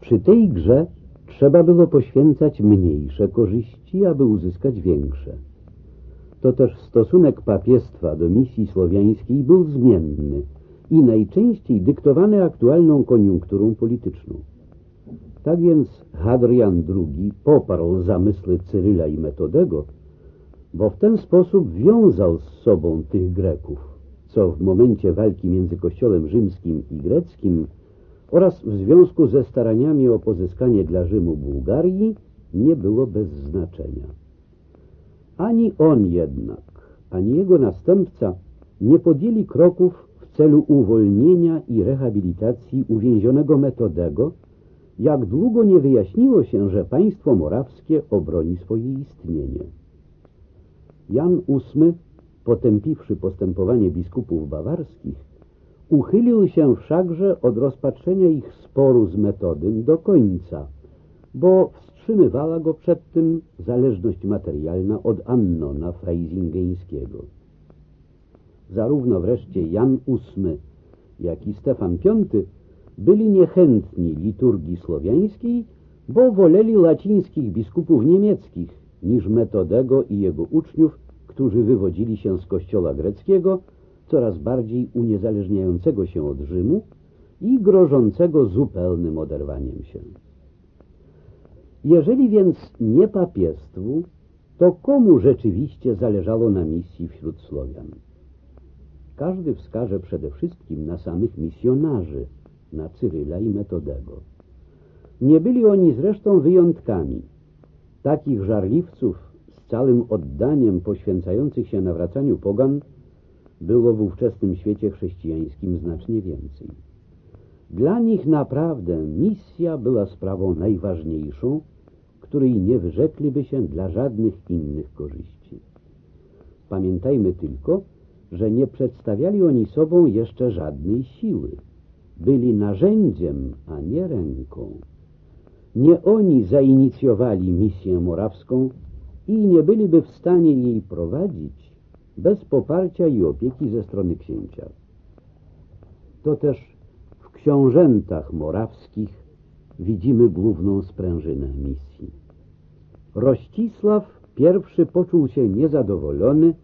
Przy tej grze trzeba było poświęcać mniejsze korzyści, aby uzyskać większe. To też stosunek papiestwa do misji słowiańskiej był zmienny i najczęściej dyktowany aktualną koniunkturą polityczną. Tak więc Hadrian II poparł zamysły Cyryla i Metodego, bo w ten sposób wiązał z sobą tych Greków, co w momencie walki między kościołem rzymskim i greckim oraz w związku ze staraniami o pozyskanie dla Rzymu Bułgarii nie było bez znaczenia. Ani on jednak, ani jego następca nie podjęli kroków w celu uwolnienia i rehabilitacji uwięzionego Metodego, jak długo nie wyjaśniło się, że państwo morawskie obroni swoje istnienie. Jan VIII, potępiwszy postępowanie biskupów bawarskich, uchylił się wszakże od rozpatrzenia ich sporu z metodym do końca, bo wstrzymywała go przed tym zależność materialna od Annona Freisingeńskiego. Zarówno wreszcie Jan VIII, jak i Stefan V byli niechętni liturgii słowiańskiej, bo woleli łacińskich biskupów niemieckich niż Metodego i jego uczniów, którzy wywodzili się z kościoła greckiego, coraz bardziej uniezależniającego się od Rzymu i grożącego zupełnym oderwaniem się. Jeżeli więc nie papiestwu, to komu rzeczywiście zależało na misji wśród Słowian? Każdy wskaże przede wszystkim na samych misjonarzy, na Cyryla i Metodego. Nie byli oni zresztą wyjątkami. Takich żarliwców z całym oddaniem poświęcających się nawracaniu pogan było w ówczesnym świecie chrześcijańskim znacznie więcej. Dla nich naprawdę misja była sprawą najważniejszą, której nie wyrzekliby się dla żadnych innych korzyści. Pamiętajmy tylko, że nie przedstawiali oni sobą jeszcze żadnej siły. Byli narzędziem, a nie ręką. Nie oni zainicjowali misję morawską i nie byliby w stanie jej prowadzić bez poparcia i opieki ze strony księcia. To też w książętach morawskich widzimy główną sprężynę misji. Rościsław I poczuł się niezadowolony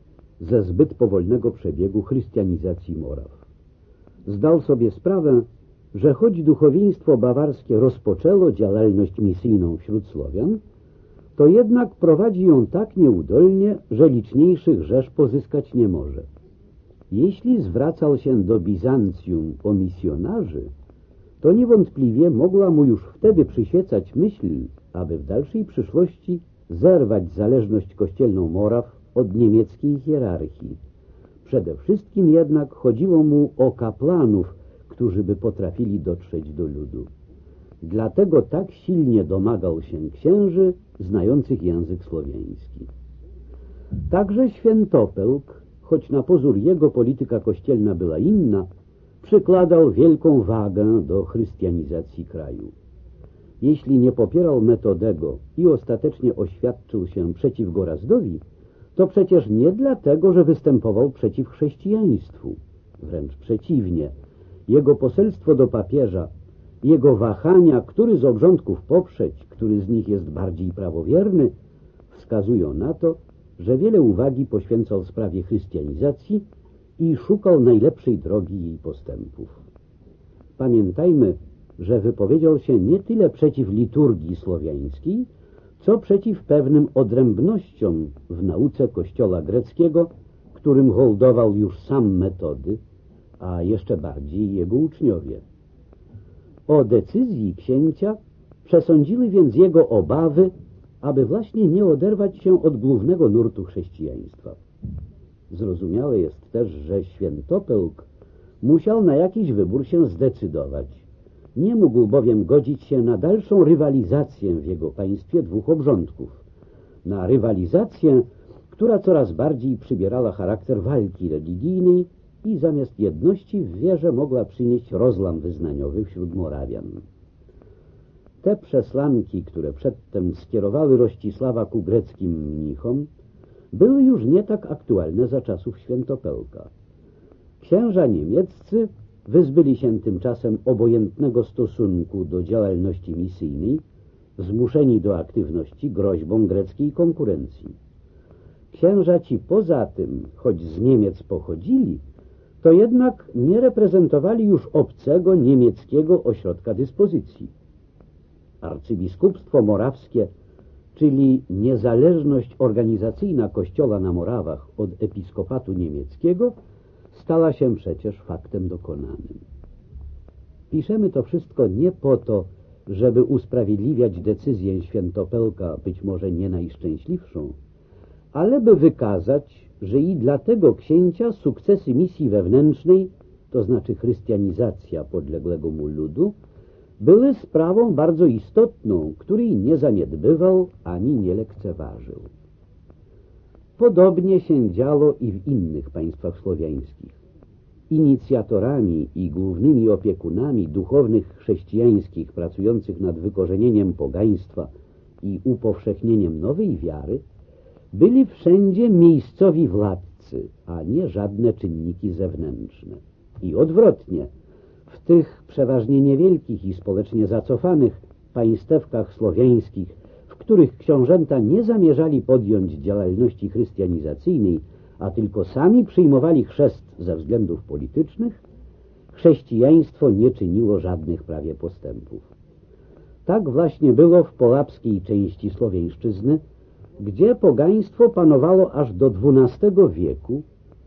ze zbyt powolnego przebiegu chrystianizacji Moraw. Zdał sobie sprawę, że choć duchowieństwo bawarskie rozpoczęło działalność misyjną wśród Słowian, to jednak prowadzi ją tak nieudolnie, że liczniejszych rzesz pozyskać nie może. Jeśli zwracał się do Bizancjum o misjonarzy, to niewątpliwie mogła mu już wtedy przyświecać myśl, aby w dalszej przyszłości zerwać zależność kościelną Moraw od niemieckiej hierarchii. Przede wszystkim jednak chodziło mu o kaplanów, którzy by potrafili dotrzeć do ludu. Dlatego tak silnie domagał się księży znających język słowiański. Także Świętopełk, choć na pozór jego polityka kościelna była inna, przykładał wielką wagę do chrystianizacji kraju. Jeśli nie popierał Metodego i ostatecznie oświadczył się przeciw Gorazdowi, to przecież nie dlatego, że występował przeciw chrześcijaństwu. Wręcz przeciwnie. Jego poselstwo do papieża jego wahania, który z obrządków poprzeć, który z nich jest bardziej prawowierny, wskazują na to, że wiele uwagi poświęcał sprawie chrystianizacji i szukał najlepszej drogi jej postępów. Pamiętajmy, że wypowiedział się nie tyle przeciw liturgii słowiańskiej, co przeciw pewnym odrębnościom w nauce kościoła greckiego, którym holdował już sam metody, a jeszcze bardziej jego uczniowie. O decyzji księcia przesądziły więc jego obawy, aby właśnie nie oderwać się od głównego nurtu chrześcijaństwa. Zrozumiałe jest też, że świętopełk musiał na jakiś wybór się zdecydować. Nie mógł bowiem godzić się na dalszą rywalizację w jego państwie dwóch obrządków. Na rywalizację, która coraz bardziej przybierała charakter walki religijnej i zamiast jedności w wierze mogła przynieść rozlam wyznaniowy wśród Morawian. Te przesłanki, które przedtem skierowały Rościsława ku greckim mnichom, były już nie tak aktualne za czasów Świętopełka. Księża niemieccy wyzbyli się tymczasem obojętnego stosunku do działalności misyjnej, zmuszeni do aktywności groźbą greckiej konkurencji. Księża ci poza tym, choć z Niemiec pochodzili, to jednak nie reprezentowali już obcego niemieckiego ośrodka dyspozycji. Arcybiskupstwo morawskie, czyli niezależność organizacyjna Kościoła na Morawach od episkopatu niemieckiego, stała się przecież faktem dokonanym. Piszemy to wszystko nie po to, żeby usprawiedliwiać decyzję świętopelka, być może nie najszczęśliwszą, ale by wykazać, że i dla tego księcia sukcesy misji wewnętrznej, to znaczy chrystianizacja podległego mu ludu, były sprawą bardzo istotną, której nie zaniedbywał ani nie lekceważył. Podobnie się działo i w innych państwach słowiańskich. Inicjatorami i głównymi opiekunami duchownych chrześcijańskich pracujących nad wykorzenieniem pogaństwa i upowszechnieniem nowej wiary byli wszędzie miejscowi władcy, a nie żadne czynniki zewnętrzne. I odwrotnie, w tych przeważnie niewielkich i społecznie zacofanych państewkach słowiańskich których książęta nie zamierzali podjąć działalności chrystianizacyjnej, a tylko sami przyjmowali chrzest ze względów politycznych, chrześcijaństwo nie czyniło żadnych prawie postępów. Tak właśnie było w polapskiej części Słowiańszczyzny, gdzie pogaństwo panowało aż do XII wieku,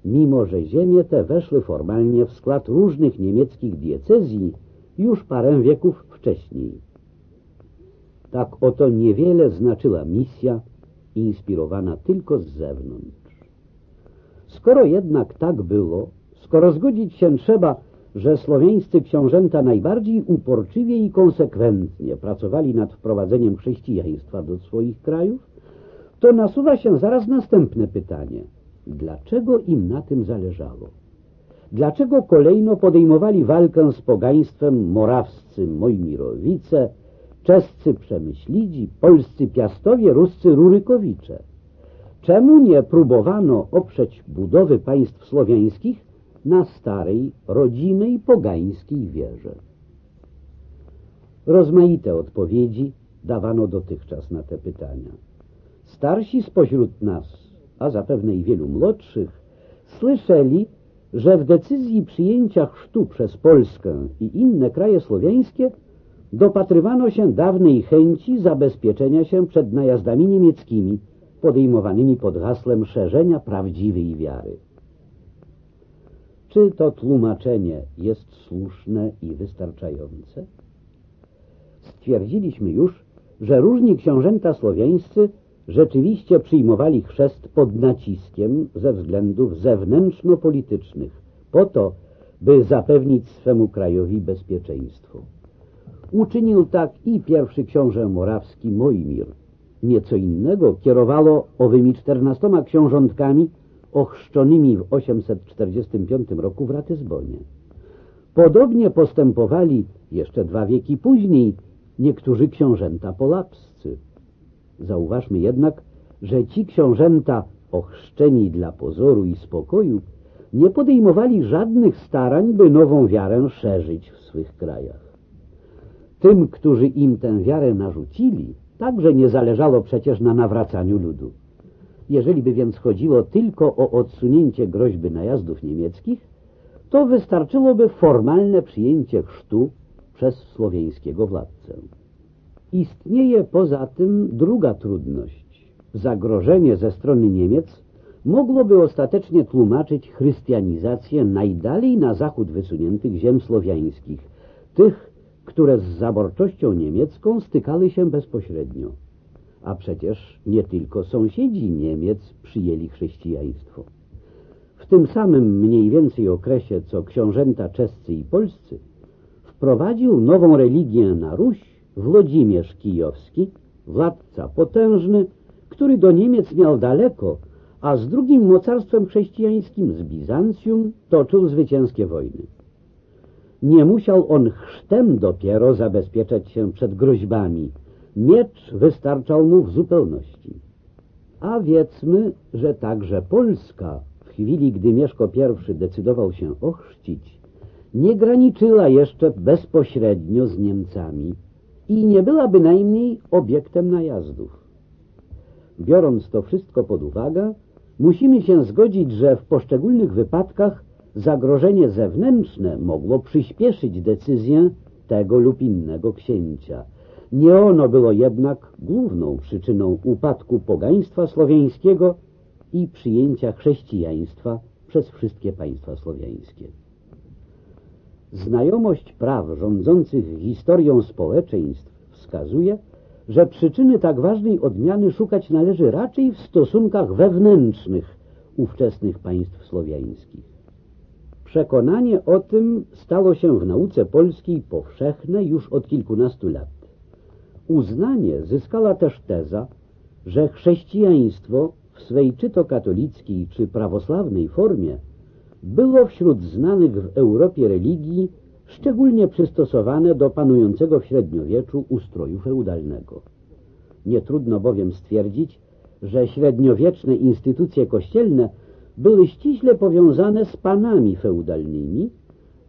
mimo że ziemie te weszły formalnie w skład różnych niemieckich diecezji już parę wieków wcześniej. Tak oto niewiele znaczyła misja inspirowana tylko z zewnątrz. Skoro jednak tak było, skoro zgodzić się trzeba, że słowiańscy książęta najbardziej uporczywie i konsekwentnie pracowali nad wprowadzeniem chrześcijaństwa do swoich krajów, to nasuwa się zaraz następne pytanie. Dlaczego im na tym zależało? Dlaczego kolejno podejmowali walkę z pogaństwem morawscy Mojmirowice, czescy przemyślidzi, polscy piastowie, ruscy rurykowicze. Czemu nie próbowano oprzeć budowy państw słowiańskich na starej, rodzimej, pogańskiej wierze? Rozmaite odpowiedzi dawano dotychczas na te pytania. Starsi spośród nas, a zapewne i wielu młodszych, słyszeli, że w decyzji przyjęcia chrztu przez Polskę i inne kraje słowiańskie dopatrywano się dawnej chęci zabezpieczenia się przed najazdami niemieckimi podejmowanymi pod hasłem szerzenia prawdziwej wiary. Czy to tłumaczenie jest słuszne i wystarczające? Stwierdziliśmy już, że różni książęta słowiańscy rzeczywiście przyjmowali chrzest pod naciskiem ze względów zewnętrzno-politycznych, po to, by zapewnić swemu krajowi bezpieczeństwo. Uczynił tak i pierwszy książę morawski Mojmir. Nieco innego kierowało owymi czternastoma książątkami ochrzczonymi w 845 roku w Ratyzbonie. Podobnie postępowali jeszcze dwa wieki później niektórzy książęta polapscy. Zauważmy jednak, że ci książęta ochrzczeni dla pozoru i spokoju nie podejmowali żadnych starań, by nową wiarę szerzyć w swych krajach. Tym, którzy im tę wiarę narzucili, także nie zależało przecież na nawracaniu ludu. Jeżeli by więc chodziło tylko o odsunięcie groźby najazdów niemieckich, to wystarczyłoby formalne przyjęcie chrztu przez słowiańskiego władcę. Istnieje poza tym druga trudność. Zagrożenie ze strony Niemiec mogłoby ostatecznie tłumaczyć chrystianizację najdalej na zachód wysuniętych ziem słowiańskich, tych, które z zaborczością niemiecką stykały się bezpośrednio. A przecież nie tylko sąsiedzi Niemiec przyjęli chrześcijaństwo. W tym samym mniej więcej okresie, co książęta czescy i polscy, wprowadził nową religię na Ruś Włodzimierz Kijowski, władca potężny, który do Niemiec miał daleko, a z drugim mocarstwem chrześcijańskim, z Bizancjum, toczył zwycięskie wojny. Nie musiał on chrztem dopiero zabezpieczać się przed groźbami. Miecz wystarczał mu w zupełności. A wiedzmy, że także Polska w chwili, gdy Mieszko I decydował się ochrzcić, nie graniczyła jeszcze bezpośrednio z Niemcami i nie była bynajmniej obiektem najazdów. Biorąc to wszystko pod uwagę, musimy się zgodzić, że w poszczególnych wypadkach zagrożenie zewnętrzne mogło przyspieszyć decyzję tego lub innego księcia. Nie ono było jednak główną przyczyną upadku pogaństwa słowiańskiego i przyjęcia chrześcijaństwa przez wszystkie państwa słowiańskie. Znajomość praw rządzących historią społeczeństw wskazuje, że przyczyny tak ważnej odmiany szukać należy raczej w stosunkach wewnętrznych ówczesnych państw słowiańskich. Przekonanie o tym stało się w nauce polskiej powszechne już od kilkunastu lat. Uznanie zyskała też teza, że chrześcijaństwo w swej czy to katolickiej, czy prawosławnej formie było wśród znanych w Europie religii szczególnie przystosowane do panującego w średniowieczu ustroju feudalnego. Nie trudno bowiem stwierdzić, że średniowieczne instytucje kościelne były ściśle powiązane z panami feudalnymi,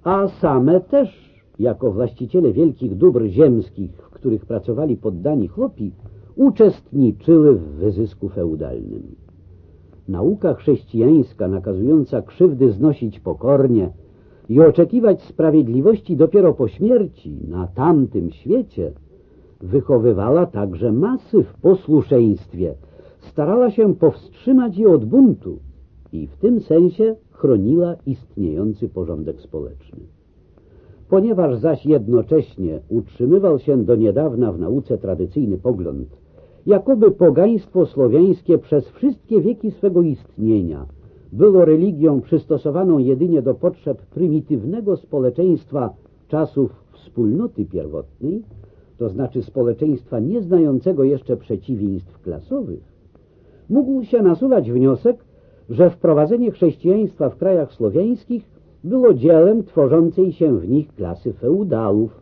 a same też, jako właściciele wielkich dóbr ziemskich, w których pracowali poddani chłopi, uczestniczyły w wyzysku feudalnym. Nauka chrześcijańska nakazująca krzywdy znosić pokornie i oczekiwać sprawiedliwości dopiero po śmierci na tamtym świecie, wychowywała także masy w posłuszeństwie, starała się powstrzymać je od buntu i w tym sensie chroniła istniejący porządek społeczny. Ponieważ zaś jednocześnie utrzymywał się do niedawna w nauce tradycyjny pogląd, jakoby pogaństwo słowiańskie przez wszystkie wieki swego istnienia było religią przystosowaną jedynie do potrzeb prymitywnego społeczeństwa czasów wspólnoty pierwotnej, to znaczy społeczeństwa nieznającego jeszcze przeciwieństw klasowych, mógł się nasuwać wniosek, że wprowadzenie chrześcijaństwa w krajach słowiańskich było dziełem tworzącej się w nich klasy feudalów,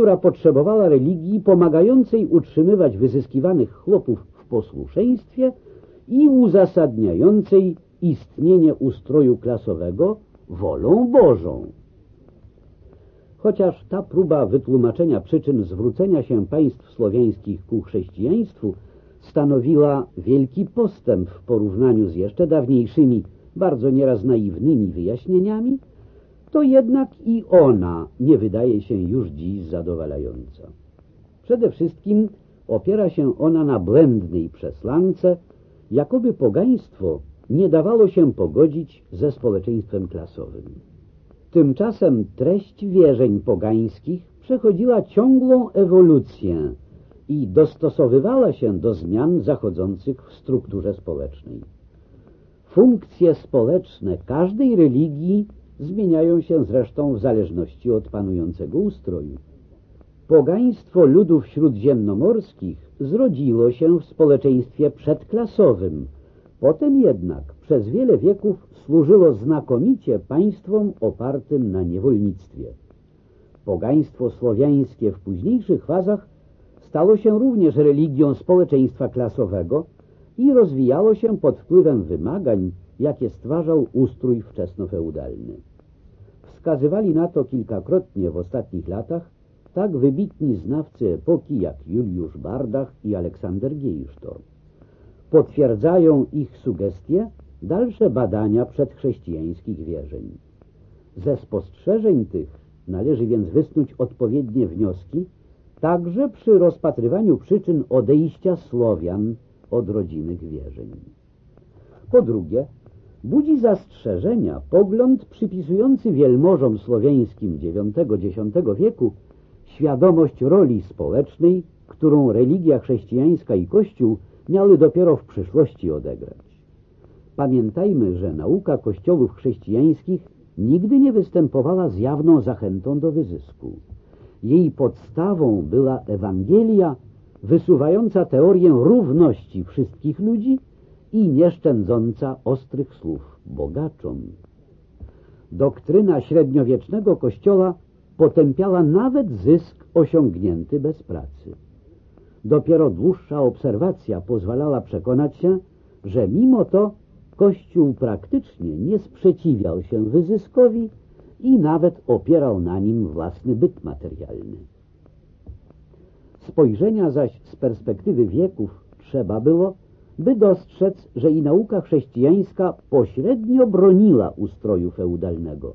która potrzebowała religii pomagającej utrzymywać wyzyskiwanych chłopów w posłuszeństwie i uzasadniającej istnienie ustroju klasowego wolą Bożą. Chociaż ta próba wytłumaczenia przyczyn zwrócenia się państw słowiańskich ku chrześcijaństwu stanowiła wielki postęp w porównaniu z jeszcze dawniejszymi, bardzo nieraz naiwnymi wyjaśnieniami, to jednak i ona nie wydaje się już dziś zadowalająca. Przede wszystkim opiera się ona na błędnej przesłance, jakoby pogaństwo nie dawało się pogodzić ze społeczeństwem klasowym. Tymczasem treść wierzeń pogańskich przechodziła ciągłą ewolucję i dostosowywała się do zmian zachodzących w strukturze społecznej. Funkcje społeczne każdej religii zmieniają się zresztą w zależności od panującego ustroju. Pogaństwo ludów śródziemnomorskich zrodziło się w społeczeństwie przedklasowym, potem jednak przez wiele wieków służyło znakomicie państwom opartym na niewolnictwie. Pogaństwo słowiańskie w późniejszych fazach stało się również religią społeczeństwa klasowego i rozwijało się pod wpływem wymagań, jakie stwarzał ustrój wczesnofeudalny. Wskazywali na to kilkakrotnie w ostatnich latach tak wybitni znawcy epoki jak Juliusz Bardach i Aleksander Geisztor. Potwierdzają ich sugestie dalsze badania przedchrześcijańskich wierzeń. Ze spostrzeżeń tych należy więc wysnuć odpowiednie wnioski, także przy rozpatrywaniu przyczyn odejścia Słowian od rodzimych wierzeń. Po drugie, budzi zastrzeżenia pogląd przypisujący wielmożom słowiańskim IX-X wieku świadomość roli społecznej, którą religia chrześcijańska i Kościół miały dopiero w przyszłości odegrać. Pamiętajmy, że nauka kościołów chrześcijańskich nigdy nie występowała z jawną zachętą do wyzysku. Jej podstawą była Ewangelia wysuwająca teorię równości wszystkich ludzi i nieszczędząca ostrych słów bogaczom. Doktryna średniowiecznego kościoła potępiała nawet zysk osiągnięty bez pracy. Dopiero dłuższa obserwacja pozwalała przekonać się, że mimo to Kościół praktycznie nie sprzeciwiał się wyzyskowi i nawet opierał na nim własny byt materialny. Spojrzenia zaś z perspektywy wieków trzeba było, by dostrzec, że i nauka chrześcijańska pośrednio broniła ustroju feudalnego.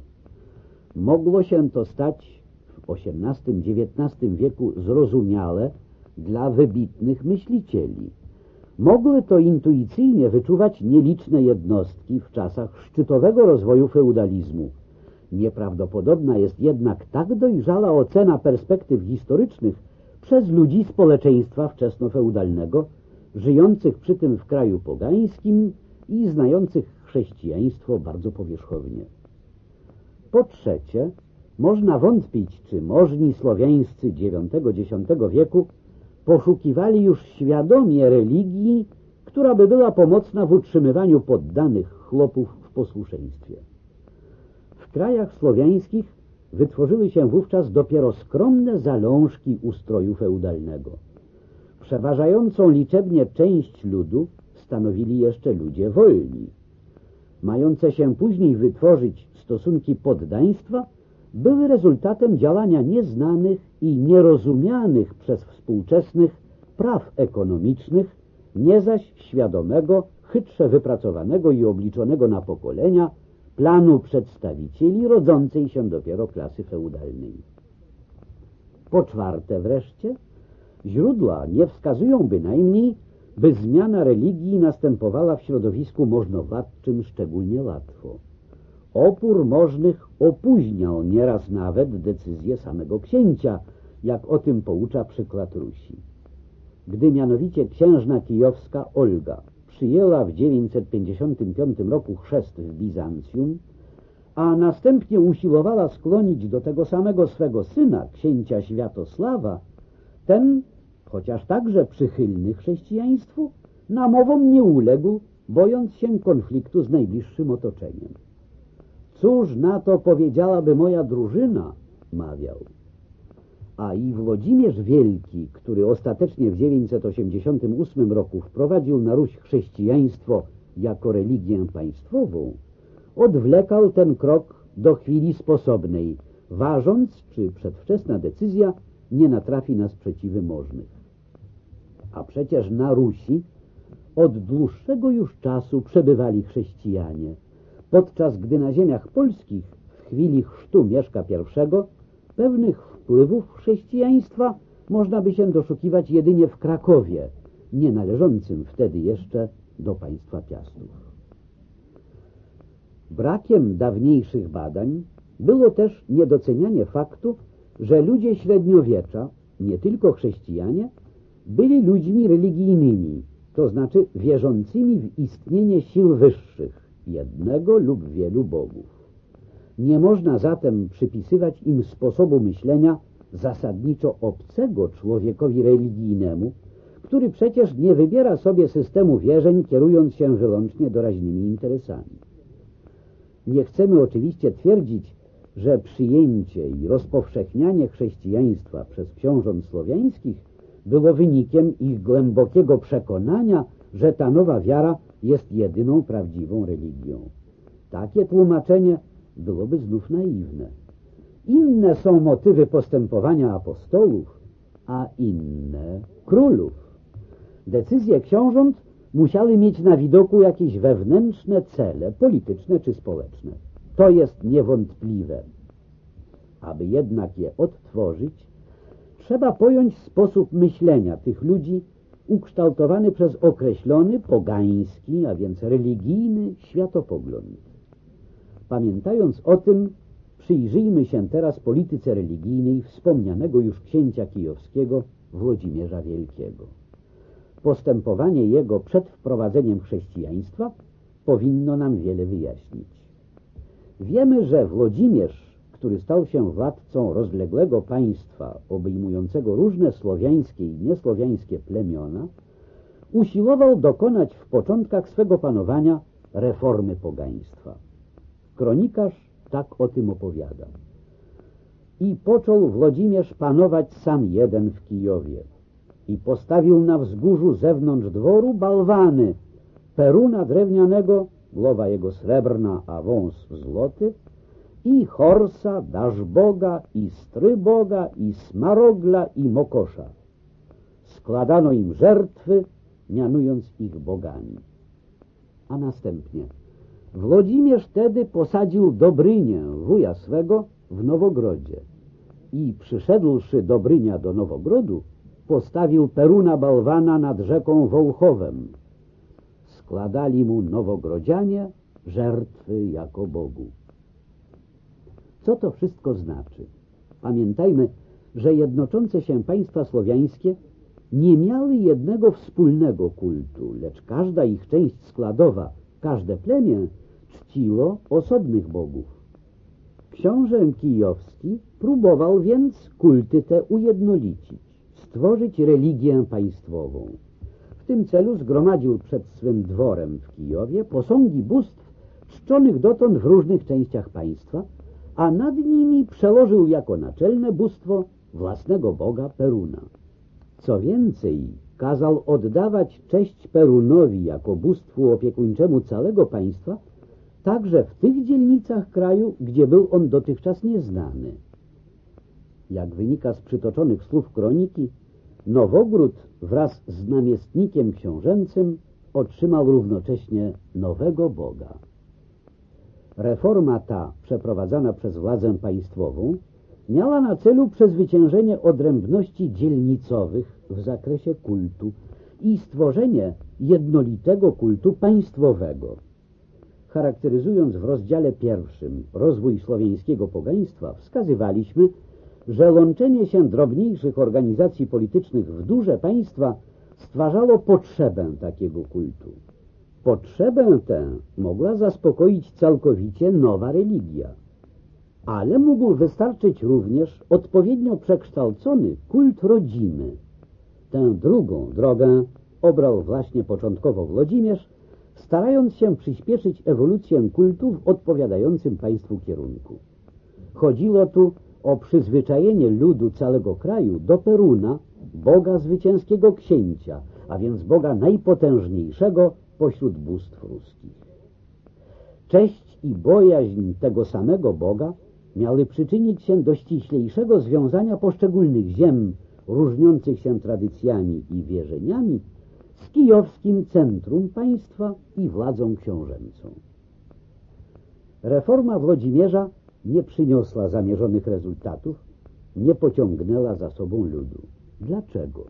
Mogło się to stać w XVIII-XIX wieku zrozumiale dla wybitnych myślicieli. Mogły to intuicyjnie wyczuwać nieliczne jednostki w czasach szczytowego rozwoju feudalizmu. Nieprawdopodobna jest jednak tak dojrzala ocena perspektyw historycznych przez ludzi społeczeństwa wczesnofeudalnego, żyjących przy tym w kraju pogańskim i znających chrześcijaństwo bardzo powierzchownie. Po trzecie, można wątpić, czy możni słowiańscy IX-X wieku poszukiwali już świadomie religii, która by była pomocna w utrzymywaniu poddanych chłopów w posłuszeństwie. W krajach słowiańskich wytworzyły się wówczas dopiero skromne zalążki ustroju feudalnego. Przeważającą liczebnie część ludu stanowili jeszcze ludzie wolni. Mające się później wytworzyć stosunki poddaństwa były rezultatem działania nieznanych i nierozumianych przez współczesnych praw ekonomicznych, nie zaś świadomego, chytrze wypracowanego i obliczonego na pokolenia planu przedstawicieli rodzącej się dopiero klasy feudalnej. Po czwarte wreszcie, źródła nie wskazują bynajmniej, by zmiana religii następowała w środowisku możnowładczym szczególnie łatwo. Opór możnych opóźniał nieraz nawet decyzję samego księcia, jak o tym poucza przykład Rusi. Gdy mianowicie księżna kijowska Olga przyjęła w 955 roku chrzest w Bizancjum, a następnie usiłowała skłonić do tego samego swego syna, księcia Światosława, ten, chociaż także przychylny chrześcijaństwu, namowom nie uległ, bojąc się konfliktu z najbliższym otoczeniem. Cóż na to powiedziałaby moja drużyna, mawiał. A i Włodzimierz Wielki, który ostatecznie w 988 roku wprowadził na Ruś chrześcijaństwo jako religię państwową, odwlekał ten krok do chwili sposobnej, ważąc, czy przedwczesna decyzja nie natrafi na sprzeciwy możnych. A przecież na Rusi od dłuższego już czasu przebywali chrześcijanie, podczas gdy na ziemiach polskich w chwili chrztu Mieszka I pewnych wpływów chrześcijaństwa można by się doszukiwać jedynie w Krakowie, nie należącym wtedy jeszcze do państwa Piastów. Brakiem dawniejszych badań było też niedocenianie faktu, że ludzie średniowiecza, nie tylko chrześcijanie, byli ludźmi religijnymi, to znaczy wierzącymi w istnienie sił wyższych, jednego lub wielu bogów. Nie można zatem przypisywać im sposobu myślenia zasadniczo obcego człowiekowi religijnemu, który przecież nie wybiera sobie systemu wierzeń, kierując się wyłącznie doraźnymi interesami. Nie chcemy oczywiście twierdzić, że przyjęcie i rozpowszechnianie chrześcijaństwa przez książąt słowiańskich było wynikiem ich głębokiego przekonania, że ta nowa wiara jest jedyną prawdziwą religią. Takie tłumaczenie byłoby znów naiwne. Inne są motywy postępowania apostołów, a inne królów. Decyzje książąt musiały mieć na widoku jakieś wewnętrzne cele, polityczne czy społeczne. To jest niewątpliwe. Aby jednak je odtworzyć, trzeba pojąć sposób myślenia tych ludzi ukształtowany przez określony pogański, a więc religijny światopogląd. Pamiętając o tym, przyjrzyjmy się teraz polityce religijnej wspomnianego już księcia kijowskiego Włodzimierza Wielkiego. Postępowanie jego przed wprowadzeniem chrześcijaństwa powinno nam wiele wyjaśnić. Wiemy, że Włodzimierz który stał się władcą rozległego państwa obejmującego różne słowiańskie i niesłowiańskie plemiona, usiłował dokonać w początkach swego panowania reformy pogaństwa. Kronikarz tak o tym opowiada. I począł Włodzimierz panować sam jeden w Kijowie i postawił na wzgórzu zewnątrz dworu balwany, peruna drewnianego, głowa jego srebrna, a wąs złoty, i Horsa, Daszboga, i Stryboga, i Smarogla, i Mokosza. Składano im żertwy, mianując ich bogami. A następnie Włodzimierz wtedy posadził Dobrynię, wuja swego, w Nowogrodzie i przyszedłszy Dobrynia do Nowogrodu, postawił Peruna Bałwana nad rzeką Wołchowem. Składali mu nowogrodzianie żertwy jako Bogu. Co to wszystko znaczy? Pamiętajmy, że jednoczące się państwa słowiańskie nie miały jednego wspólnego kultu, lecz każda ich część składowa, każde plemię czciło osobnych bogów. Książę kijowski próbował więc kulty te ujednolicić, stworzyć religię państwową. W tym celu zgromadził przed swym dworem w Kijowie posągi bóstw czczonych dotąd w różnych częściach państwa, a nad nimi przełożył jako naczelne bóstwo własnego boga Peruna. Co więcej, kazał oddawać cześć Perunowi jako bóstwu opiekuńczemu całego państwa, także w tych dzielnicach kraju, gdzie był on dotychczas nieznany. Jak wynika z przytoczonych słów kroniki, Nowogród wraz z namiestnikiem książęcym otrzymał równocześnie nowego Boga. Reforma ta, przeprowadzana przez władzę państwową, miała na celu przezwyciężenie odrębności dzielnicowych w zakresie kultu i stworzenie jednolitego kultu państwowego. Charakteryzując w rozdziale pierwszym rozwój słowiańskiego pogaństwa, wskazywaliśmy, że łączenie się drobniejszych organizacji politycznych w duże państwa stwarzało potrzebę takiego kultu. Potrzebę tę mogła zaspokoić całkowicie nowa religia, ale mógł wystarczyć również odpowiednio przekształcony kult rodzimy. Tę drugą drogę obrał właśnie początkowo Włodzimierz, starając się przyspieszyć ewolucję kultu w odpowiadającym państwu kierunku. Chodziło tu o przyzwyczajenie ludu całego kraju do Peruna, Boga zwycięskiego księcia, a więc Boga najpotężniejszego pośród bóstw ruskich. Cześć i bojaźń tego samego Boga miały przyczynić się do ściślejszego związania poszczególnych ziem, różniących się tradycjami i wierzeniami, z kijowskim centrum państwa i władzą książęcą. Reforma Włodzimierza nie przyniosła zamierzonych rezultatów, nie pociągnęła za sobą ludu. Dlaczego?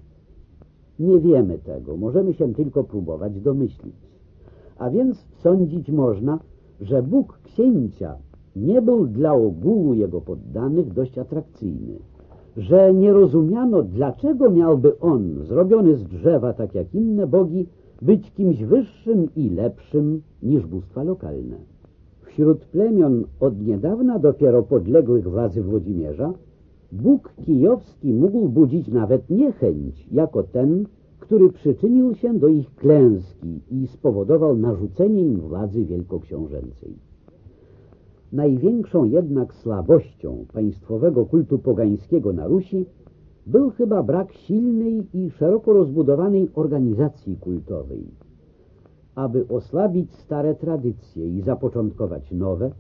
Nie wiemy tego, możemy się tylko próbować domyślić. A więc sądzić można, że Bóg księcia nie był dla ogółu jego poddanych dość atrakcyjny, że nie rozumiano, dlaczego miałby on, zrobiony z drzewa tak jak inne bogi, być kimś wyższym i lepszym niż bóstwa lokalne. Wśród plemion od niedawna dopiero podległych władzy Włodzimierza Bóg kijowski mógł budzić nawet niechęć jako ten, który przyczynił się do ich klęski i spowodował narzucenie im władzy wielkoksiążęcej. Największą jednak słabością państwowego kultu pogańskiego na Rusi był chyba brak silnej i szeroko rozbudowanej organizacji kultowej. Aby osłabić stare tradycje i zapoczątkować nowe,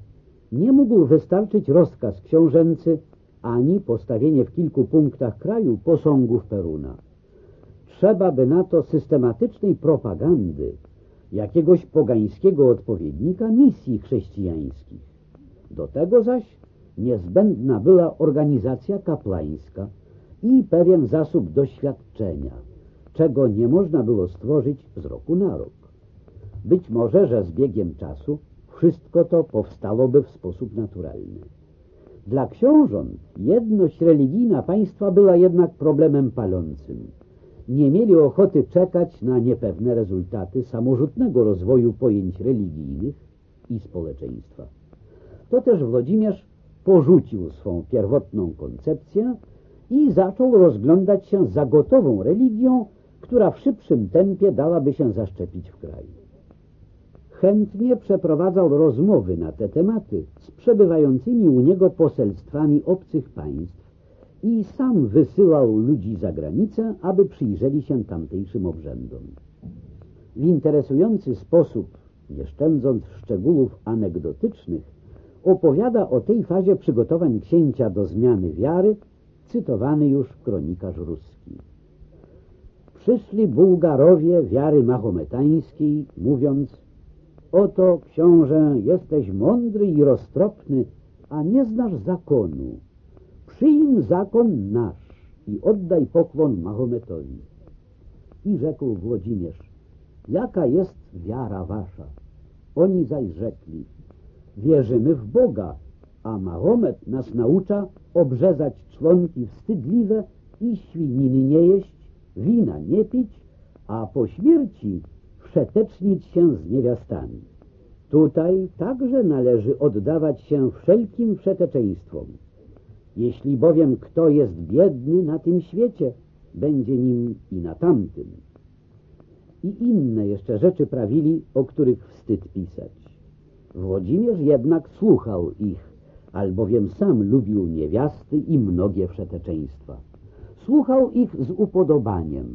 nie mógł wystarczyć rozkaz książęcy ani postawienie w kilku punktach kraju posągów Peruna. Trzeba by na to systematycznej propagandy, jakiegoś pogańskiego odpowiednika misji chrześcijańskich. Do tego zaś niezbędna była organizacja kaplańska i pewien zasób doświadczenia, czego nie można było stworzyć z roku na rok. Być może, że z biegiem czasu wszystko to powstałoby w sposób naturalny. Dla książąt jedność religijna państwa była jednak problemem palącym. Nie mieli ochoty czekać na niepewne rezultaty samorzutnego rozwoju pojęć religijnych i społeczeństwa. To też Włodzimierz porzucił swą pierwotną koncepcję i zaczął rozglądać się za gotową religią, która w szybszym tempie dałaby się zaszczepić w kraju. Chętnie przeprowadzał rozmowy na te tematy z przebywającymi u niego poselstwami obcych państw i sam wysyłał ludzi za granicę, aby przyjrzeli się tamtejszym obrzędom. W interesujący sposób, nie szczędząc szczegółów anegdotycznych, opowiada o tej fazie przygotowań księcia do zmiany wiary, cytowany już kronikarz ruski. Przyszli Bułgarowie wiary mahometańskiej, mówiąc Oto, książę, jesteś mądry i roztropny, a nie znasz zakonu. Przyjm zakon nasz i oddaj pokłon Mahometowi. I rzekł Włodzimierz, jaka jest wiara wasza? Oni zaś rzekli, wierzymy w Boga, a Mahomet nas naucza obrzezać członki wstydliwe i świniny nie jeść, wina nie pić, a po śmierci wszetecznić się z niewiastami. Tutaj także należy oddawać się wszelkim wszeteczeństwom. Jeśli bowiem kto jest biedny na tym świecie, będzie nim i na tamtym. I inne jeszcze rzeczy prawili, o których wstyd pisać. Włodzimierz jednak słuchał ich, albowiem sam lubił niewiasty i mnogie wszeteczeństwa. Słuchał ich z upodobaniem.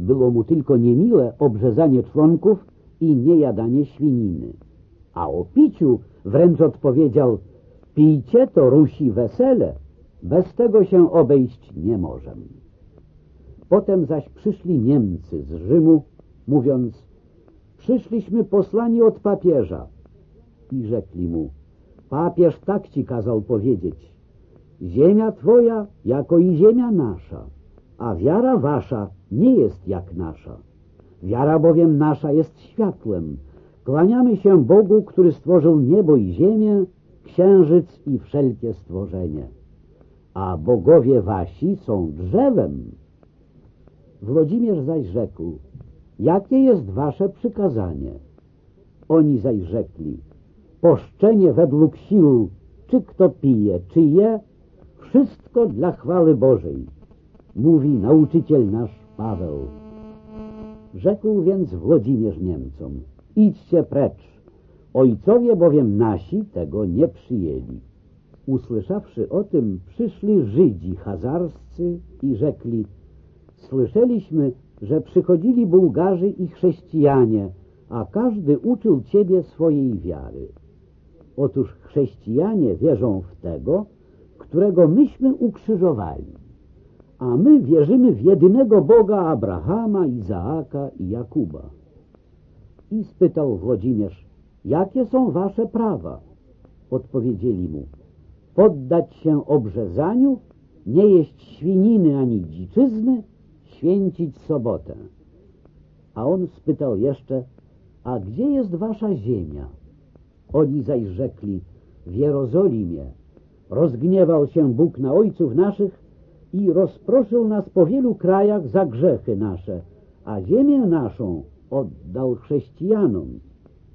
Było mu tylko niemiłe obrzezanie członków i niejadanie świniny. A o piciu wręcz odpowiedział Pijcie to Rusi wesele, bez tego się obejść nie możemy. Potem zaś przyszli Niemcy z Rzymu, mówiąc Przyszliśmy posłani od papieża. I rzekli mu Papież tak ci kazał powiedzieć Ziemia twoja jako i ziemia nasza, a wiara wasza nie jest jak nasza. Wiara bowiem nasza jest światłem. Kłaniamy się Bogu, który stworzył niebo i ziemię, księżyc i wszelkie stworzenie. A bogowie wasi są drzewem. Włodzimierz zaś rzekł, jakie jest wasze przykazanie? Oni zaś rzekli, poszczenie według sił, czy kto pije, czy je, wszystko dla chwały Bożej, mówi nauczyciel nasz Paweł. Rzekł więc Włodzimierz Niemcom, idźcie precz, ojcowie bowiem nasi tego nie przyjęli. Usłyszawszy o tym, przyszli Żydzi hazarscy i rzekli, słyszeliśmy, że przychodzili Bułgarzy i chrześcijanie, a każdy uczył Ciebie swojej wiary. Otóż chrześcijanie wierzą w tego, którego myśmy ukrzyżowali, a my wierzymy w jedynego Boga Abrahama, Izaaka i Jakuba. I spytał Włodzimierz, jakie są wasze prawa? Odpowiedzieli mu, poddać się obrzezaniu, nie jeść świniny ani dziczyzny, święcić sobotę. A on spytał jeszcze, a gdzie jest wasza ziemia? Oni zaś rzekli, w Jerozolimie. Rozgniewał się Bóg na ojców naszych i rozproszył nas po wielu krajach za grzechy nasze, a ziemię naszą oddał chrześcijanom.